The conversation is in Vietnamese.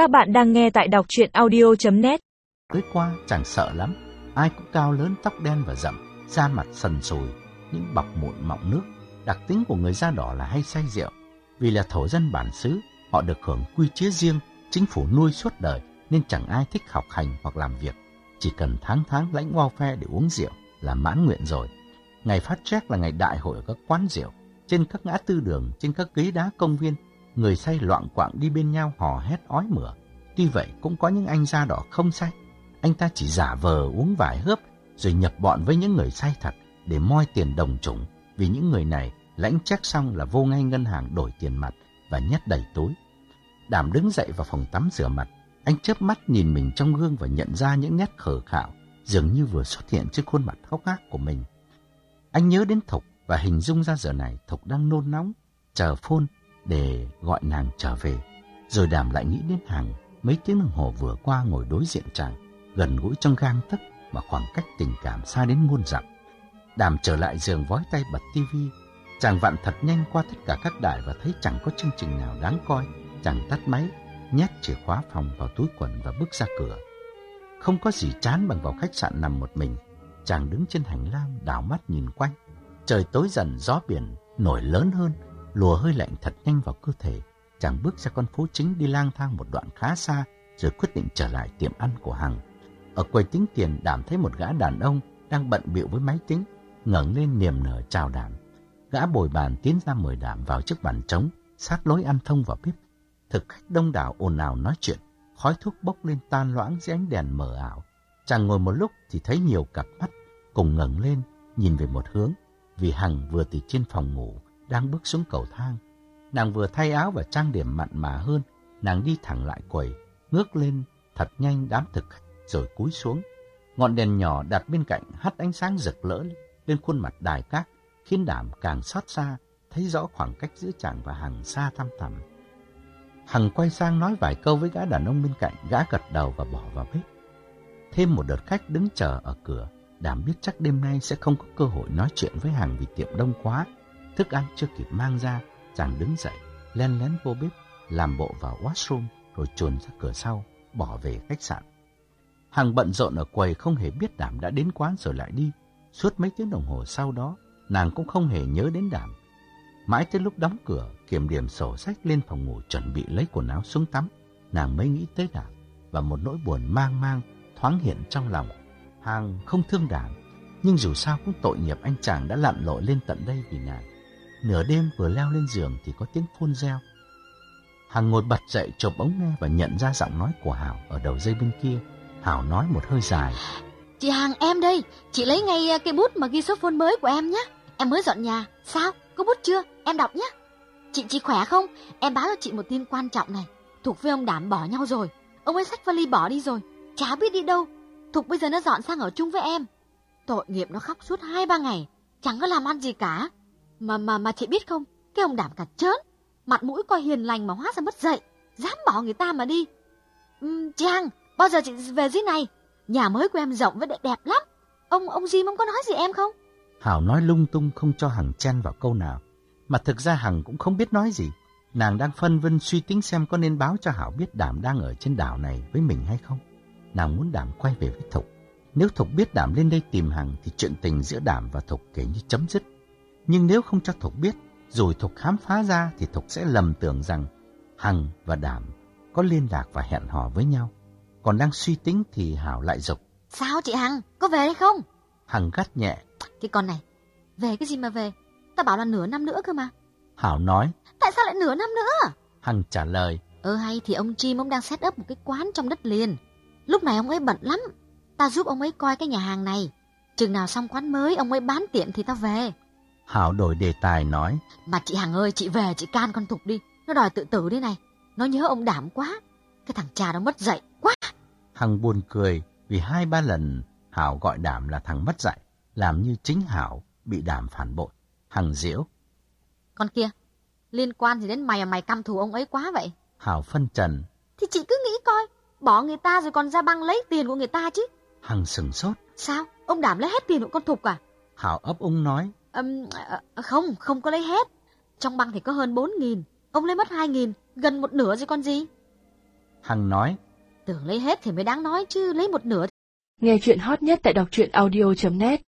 Các bạn đang nghe tại đọc chuyện audio.net Tới qua chẳng sợ lắm, ai cũng cao lớn tóc đen và rậm, da mặt sần sùi, những bọc mụn mọng nước. Đặc tính của người da đỏ là hay say rượu. Vì là thổ dân bản xứ, họ được hưởng quy chế riêng, chính phủ nuôi suốt đời nên chẳng ai thích học hành hoặc làm việc. Chỉ cần tháng tháng lãnh bao phe để uống rượu là mãn nguyện rồi. Ngày phát trác là ngày đại hội ở các quán rượu, trên các ngã tư đường, trên các ghế đá công viên, người say loạn quạng đi bên nhau hò hét ói mửa. Tuy vậy cũng có những anh da đỏ không say. Anh ta chỉ giả vờ uống vài hớp rồi nhập bọn với những người say thật để moi tiền đồng chủng. Vì những người này lãnh check xong là vô ngay ngân hàng đổi tiền mặt và nhét đầy túi. Đảm đứng dậy vào phòng tắm rửa mặt. Anh chớp mắt nhìn mình trong gương và nhận ra những nét khờ khạo dường như vừa xuất hiện trên khuôn mặt hốc hác của mình. Anh nhớ đến Thục và hình dung ra giờ này Thục đang nôn nóng, chờ phôn để gọi nàng trở về. Rồi đàm lại nghĩ đến Hằng, mấy tiếng đồng hồ vừa qua ngồi đối diện chàng, gần gũi trong gang tấc mà khoảng cách tình cảm xa đến muôn dặm. Đàm trở lại giường vói tay bật tivi, chàng vặn thật nhanh qua tất cả các đài và thấy chẳng có chương trình nào đáng coi, chàng tắt máy, nhét chìa khóa phòng vào túi quần và bước ra cửa. Không có gì chán bằng vào khách sạn nằm một mình, chàng đứng trên hành lang đảo mắt nhìn quanh. Trời tối dần gió biển nổi lớn hơn, lùa hơi lạnh thật nhanh vào cơ thể. Chàng bước ra con phố chính đi lang thang một đoạn khá xa, rồi quyết định trở lại tiệm ăn của Hằng. Ở quầy tính tiền, Đảm thấy một gã đàn ông đang bận bịu với máy tính, ngẩng lên niềm nở chào Đảm. Gã bồi bàn tiến ra mời Đảm vào chiếc bàn trống, sát lối ăn thông vào bếp. Thực khách đông đảo ồn ào nói chuyện, khói thuốc bốc lên tan loãng dưới ánh đèn mờ ảo. Chàng ngồi một lúc thì thấy nhiều cặp mắt cùng ngẩng lên nhìn về một hướng, vì Hằng vừa từ trên phòng ngủ đang bước xuống cầu thang. Nàng vừa thay áo và trang điểm mặn mà hơn, nàng đi thẳng lại quầy, ngước lên thật nhanh đám thực khách rồi cúi xuống. Ngọn đèn nhỏ đặt bên cạnh hắt ánh sáng rực lỡ lên khuôn mặt đài cát, khiến đảm càng xót xa, thấy rõ khoảng cách giữa chàng và Hằng xa thăm thẳm. Hằng quay sang nói vài câu với gã đàn ông bên cạnh, gã gật đầu và bỏ vào bếp. Thêm một đợt khách đứng chờ ở cửa, đảm biết chắc đêm nay sẽ không có cơ hội nói chuyện với Hằng vì tiệm đông quá, Thức ăn chưa kịp mang ra, chàng đứng dậy, len lén vô bếp, làm bộ vào washroom rồi chuồn ra cửa sau, bỏ về khách sạn. Hằng bận rộn ở quầy không hề biết đảm đã đến quán rồi lại đi. Suốt mấy tiếng đồng hồ sau đó, nàng cũng không hề nhớ đến đảm. Mãi tới lúc đóng cửa, kiểm điểm sổ sách lên phòng ngủ chuẩn bị lấy quần áo xuống tắm, nàng mới nghĩ tới đảm và một nỗi buồn mang mang thoáng hiện trong lòng. Hằng không thương đảm, nhưng dù sao cũng tội nghiệp anh chàng đã lặn lội lên tận đây vì nàng. Nửa đêm vừa leo lên giường thì có tiếng phôn reo. Hằng ngồi bật dậy chộp ống nghe và nhận ra giọng nói của Hảo ở đầu dây bên kia. Hảo nói một hơi dài. Chị Hằng em đây, chị lấy ngay ờ, cái bút mà ghi số phone mới của em nhé. Em mới dọn nhà, sao? Có bút chưa? Em đọc nhé. Chị chị khỏe không? Em báo cho chị một tin quan trọng này. Thục với ông Đảm bỏ nhau rồi. Ông ấy xách vali bỏ đi rồi. Chả biết đi đâu. Thục bây giờ nó dọn sang ở chung với em. Tội nghiệp nó khóc suốt hai ba ngày. Chẳng có làm ăn gì cả. Mà mà mà chị biết không, cái ông đảm cả trớn, mặt mũi coi hiền lành mà hóa ra mất dậy, dám bỏ người ta mà đi. Uhm, chị Hằng, bao giờ chị về dưới này? Nhà mới của em rộng với đẹp, đẹp lắm. Ông ông Jim ông có nói gì em không? Hảo nói lung tung không cho Hằng chen vào câu nào. Mà thực ra Hằng cũng không biết nói gì. Nàng đang phân vân suy tính xem có nên báo cho Hảo biết Đảm đang ở trên đảo này với mình hay không. Nàng muốn Đảm quay về với Thục. Nếu Thục biết Đảm lên đây tìm Hằng thì chuyện tình giữa Đảm và Thục kể như chấm dứt. Nhưng nếu không cho Thục biết, rồi Thục khám phá ra thì Thục sẽ lầm tưởng rằng Hằng và Đảm có liên lạc và hẹn hò với nhau. Còn đang suy tính thì Hảo lại dục. Sao chị Hằng, có về hay không? Hằng gắt nhẹ. Cái con này, về cái gì mà về? Ta bảo là nửa năm nữa cơ mà. Hảo nói. Tại sao lại nửa năm nữa? Hằng trả lời. Ơ hay thì ông Chim ông đang set up một cái quán trong đất liền. Lúc này ông ấy bận lắm. Ta giúp ông ấy coi cái nhà hàng này. Chừng nào xong quán mới ông ấy bán tiệm thì ta về. Hảo đổi đề tài nói. Mà chị Hằng ơi, chị về chị can con Thục đi. Nó đòi tự tử đây này. Nó nhớ ông đảm quá. Cái thằng cha nó mất dạy quá. Hằng buồn cười vì hai ba lần Hảo gọi đảm là thằng mất dạy. Làm như chính Hảo bị đảm phản bội. Hằng diễu. Con kia, liên quan gì đến mày à mày căm thù ông ấy quá vậy? Hảo phân trần. Thì chị cứ nghĩ coi, bỏ người ta rồi còn ra băng lấy tiền của người ta chứ. Hằng sừng sốt. Sao? Ông đảm lấy hết tiền của con Thục à? Hảo ấp úng nói. Um, không, không có lấy hết. Trong băng thì có hơn 4 nghìn. Ông lấy mất 2 nghìn, gần một nửa rồi con gì? Hằng nói, Tưởng lấy hết thì mới đáng nói chứ, lấy một nửa Nghe chuyện hot nhất tại đọc truyện audio.net